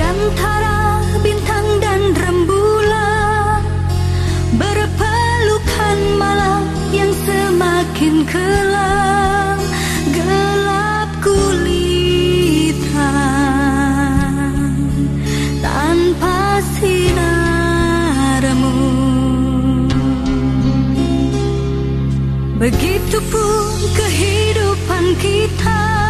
antara bintang dan rembulan berpelukan malam yang semakin kelam. Gelap gulita tanpa sinarmu. Begitupun kehidupan kita.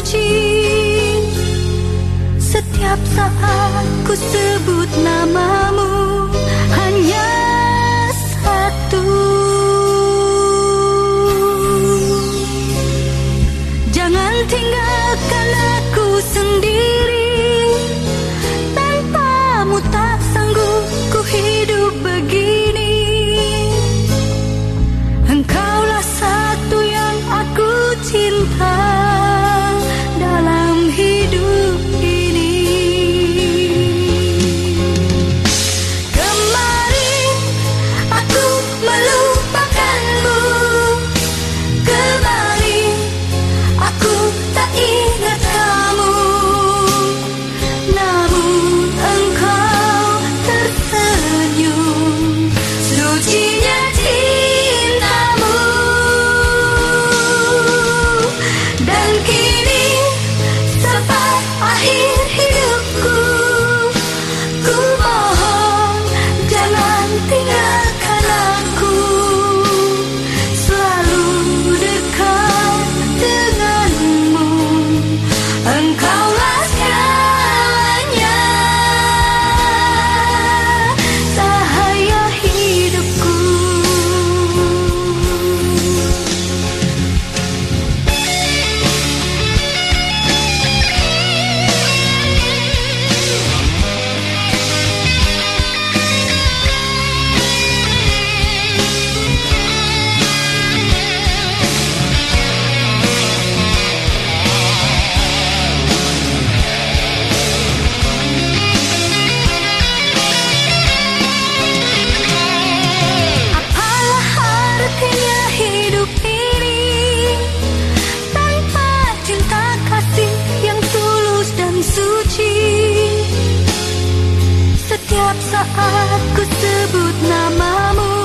suci. Setiap saat ku sebut namamu. saat ku sebut namamu.